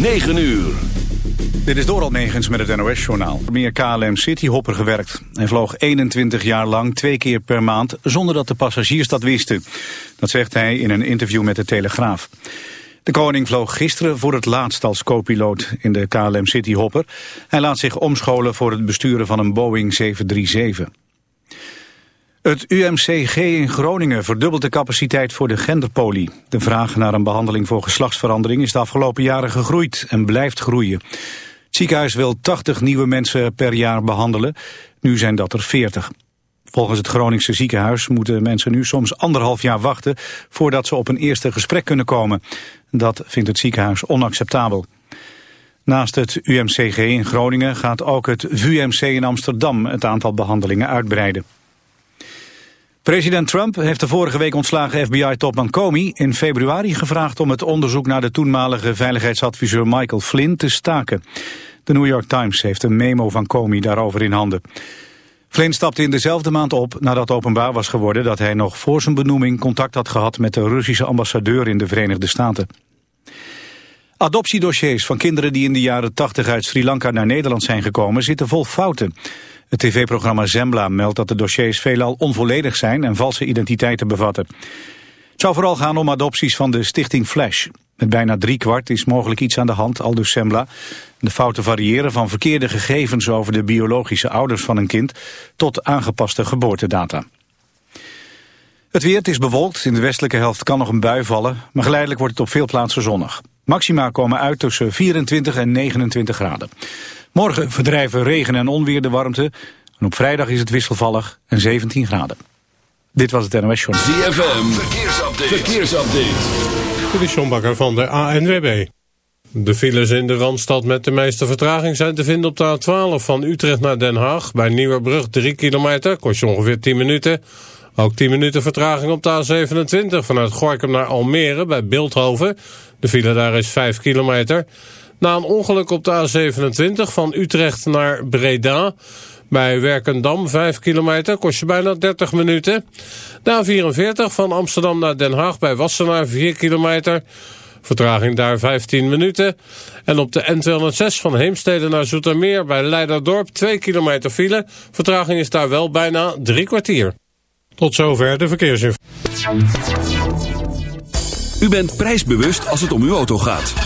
9 uur. Dit is Doral Negens met het NOS-journaal. Meer KLM Cityhopper gewerkt. Hij vloog 21 jaar lang twee keer per maand zonder dat de passagiers dat wisten. Dat zegt hij in een interview met de Telegraaf. De koning vloog gisteren voor het laatst als co-piloot in de KLM Cityhopper. Hij laat zich omscholen voor het besturen van een Boeing 737. Het UMCG in Groningen verdubbelt de capaciteit voor de genderpolie. De vraag naar een behandeling voor geslachtsverandering is de afgelopen jaren gegroeid en blijft groeien. Het ziekenhuis wil 80 nieuwe mensen per jaar behandelen. Nu zijn dat er 40. Volgens het Groningse ziekenhuis moeten mensen nu soms anderhalf jaar wachten voordat ze op een eerste gesprek kunnen komen. Dat vindt het ziekenhuis onacceptabel. Naast het UMCG in Groningen gaat ook het VUMC in Amsterdam het aantal behandelingen uitbreiden. President Trump heeft de vorige week ontslagen FBI-topman Comey in februari gevraagd om het onderzoek naar de toenmalige veiligheidsadviseur Michael Flynn te staken. De New York Times heeft een memo van Comey daarover in handen. Flynn stapte in dezelfde maand op nadat openbaar was geworden dat hij nog voor zijn benoeming contact had gehad met de Russische ambassadeur in de Verenigde Staten. Adoptiedossiers van kinderen die in de jaren 80 uit Sri Lanka naar Nederland zijn gekomen zitten vol fouten. Het tv-programma Zembla meldt dat de dossiers veelal onvolledig zijn en valse identiteiten bevatten. Het zou vooral gaan om adopties van de stichting Flash. Met bijna kwart is mogelijk iets aan de hand, al dus Zembla. De fouten variëren van verkeerde gegevens over de biologische ouders van een kind tot aangepaste geboortedata. Het weer is bewolkt. In de westelijke helft kan nog een bui vallen, maar geleidelijk wordt het op veel plaatsen zonnig. Maxima komen uit tussen 24 en 29 graden. Morgen verdrijven regen en onweer de warmte. En op vrijdag is het wisselvallig en 17 graden. Dit was het NOS Journal. ZFM, verkeersupdate. verkeersupdate. Dit is John Bakker van de ANWB. De files in de Randstad met de meeste vertraging zijn te vinden op de A12 van Utrecht naar Den Haag. Bij Nieuwerbrug 3 kilometer, kost je ongeveer 10 minuten. Ook 10 minuten vertraging op de A27 vanuit Gorkum naar Almere bij Beeldhoven. De file daar is 5 kilometer. Na een ongeluk op de A27 van Utrecht naar Breda... Bij Werkendam, 5 kilometer, kost je bijna 30 minuten. De A44 van Amsterdam naar Den Haag bij Wassenaar, 4 kilometer. Vertraging daar 15 minuten. En op de N206 van Heemstede naar Zoetermeer bij Leiderdorp, 2 kilometer file. Vertraging is daar wel bijna drie kwartier. Tot zover de verkeersinformatie. U bent prijsbewust als het om uw auto gaat.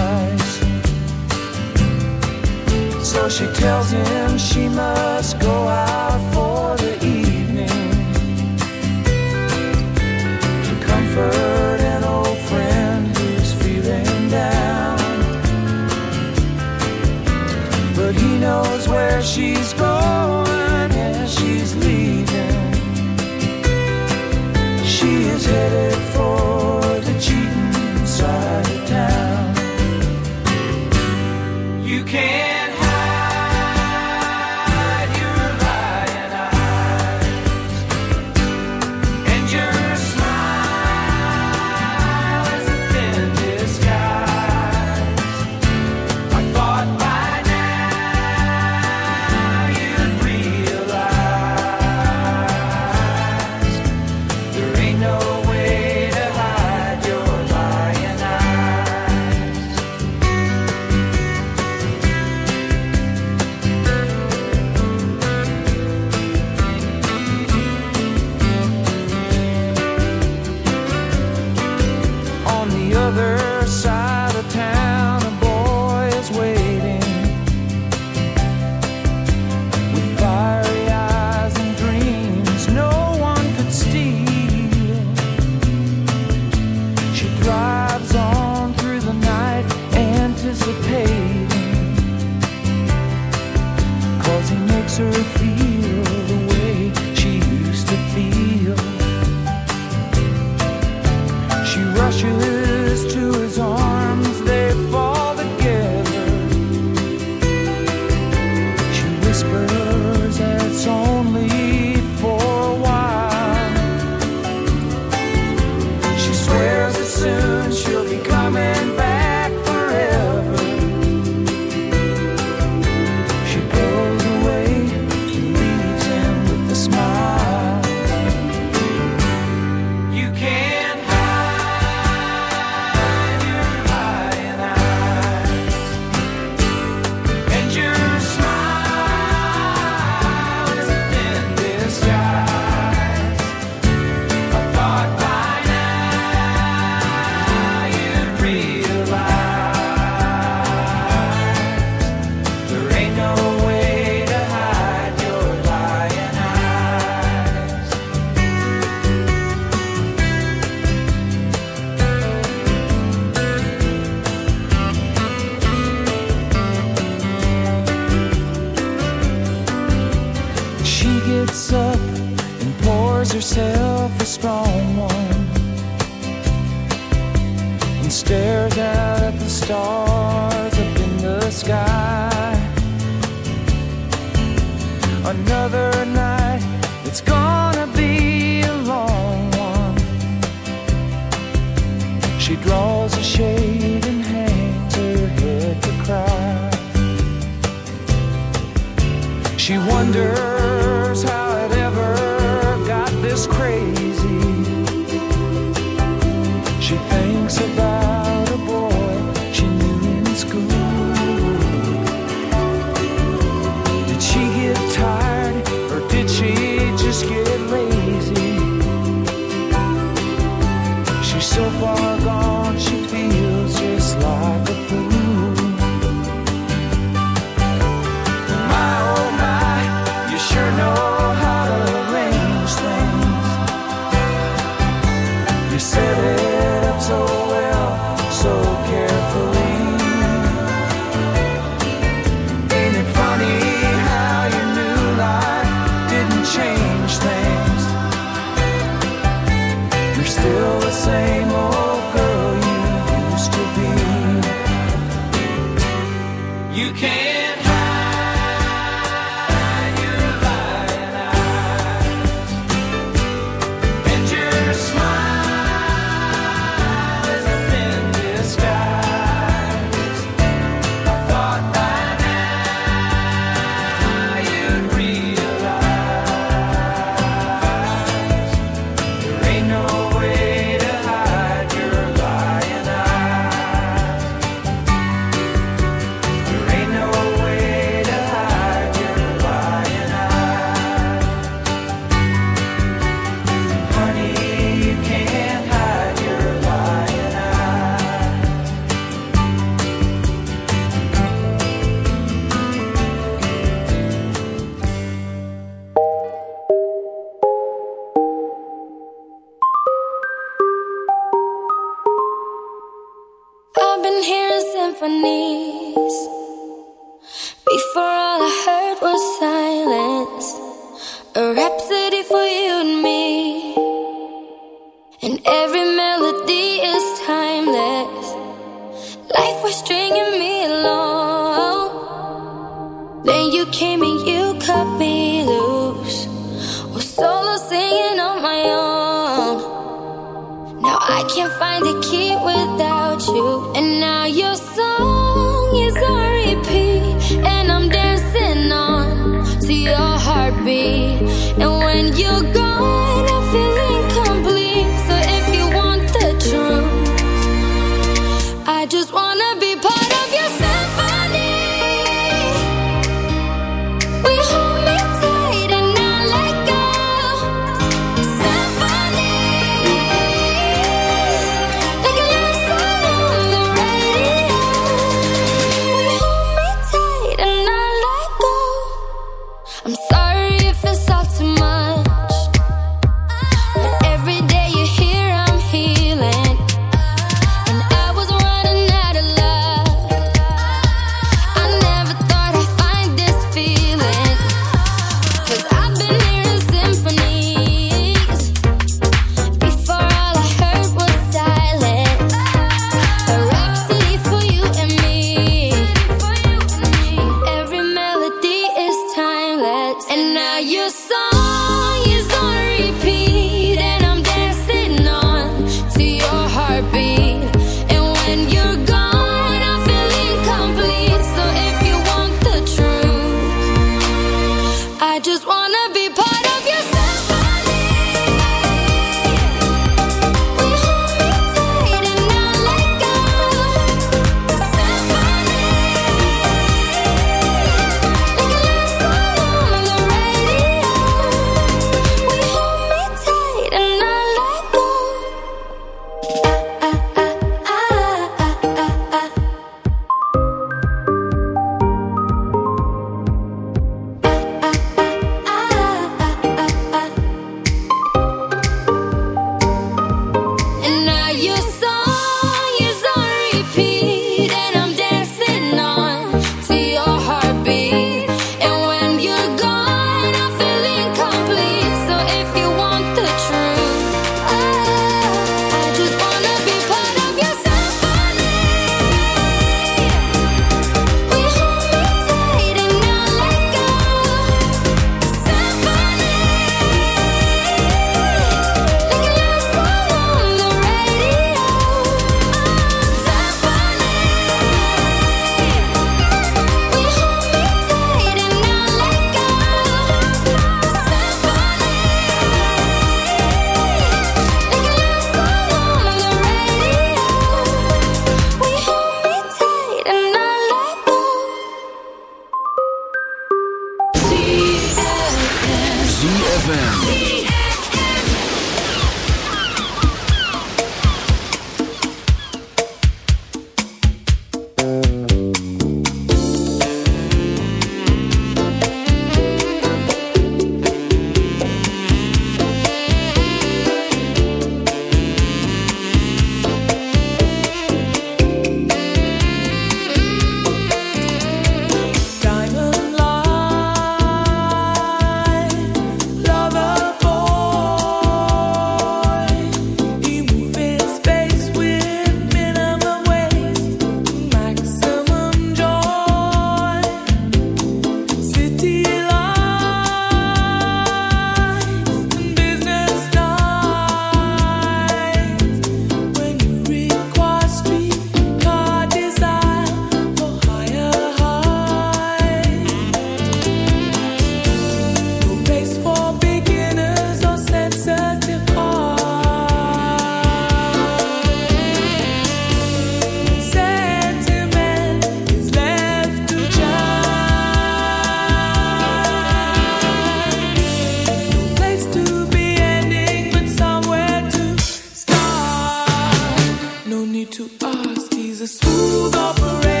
to the parade.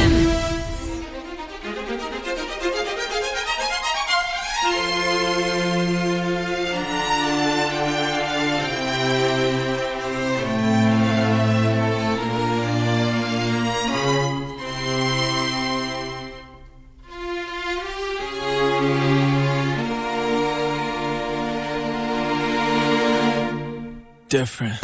Different.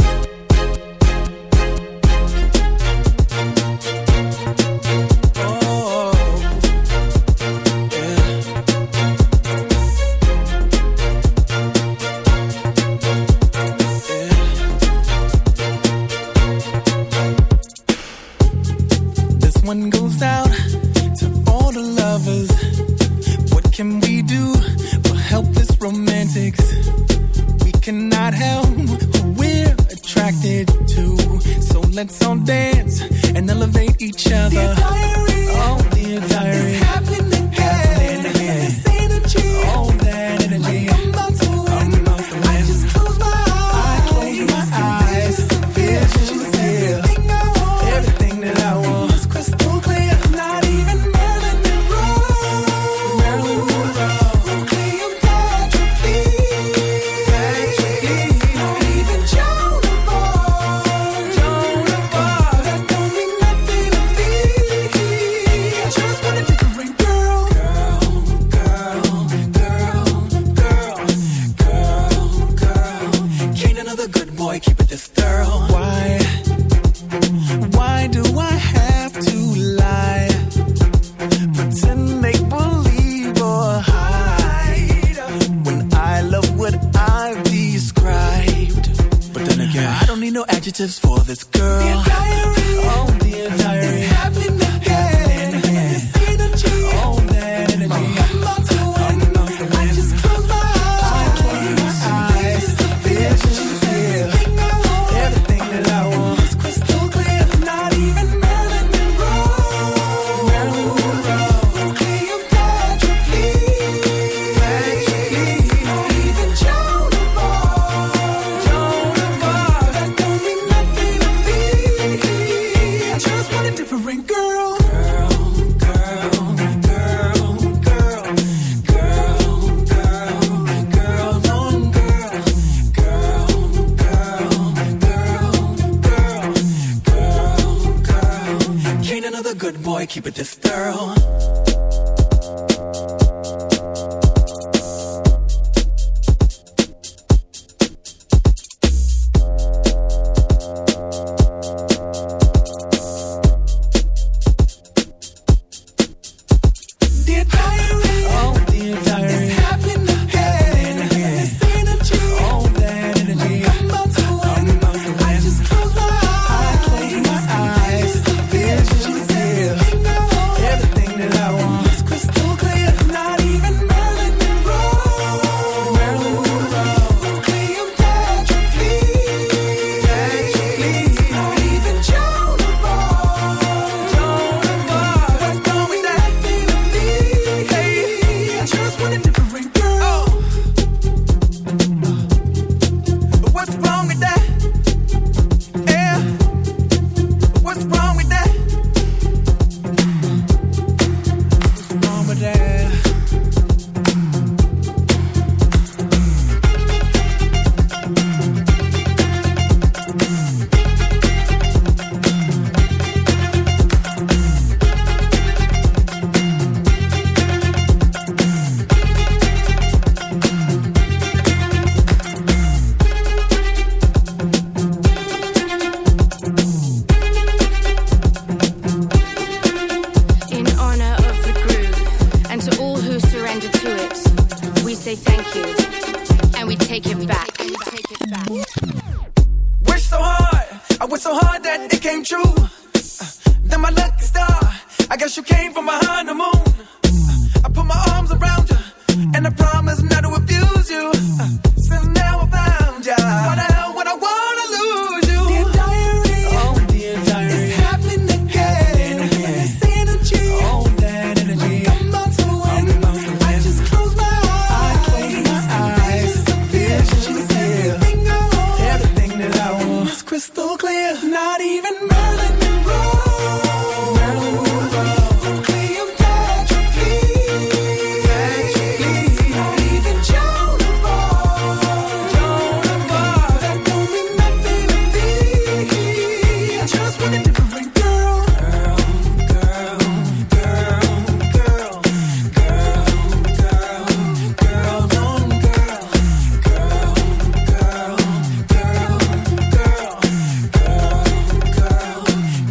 Feeling different.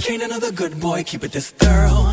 Ain't another good boy, keep it this thorough.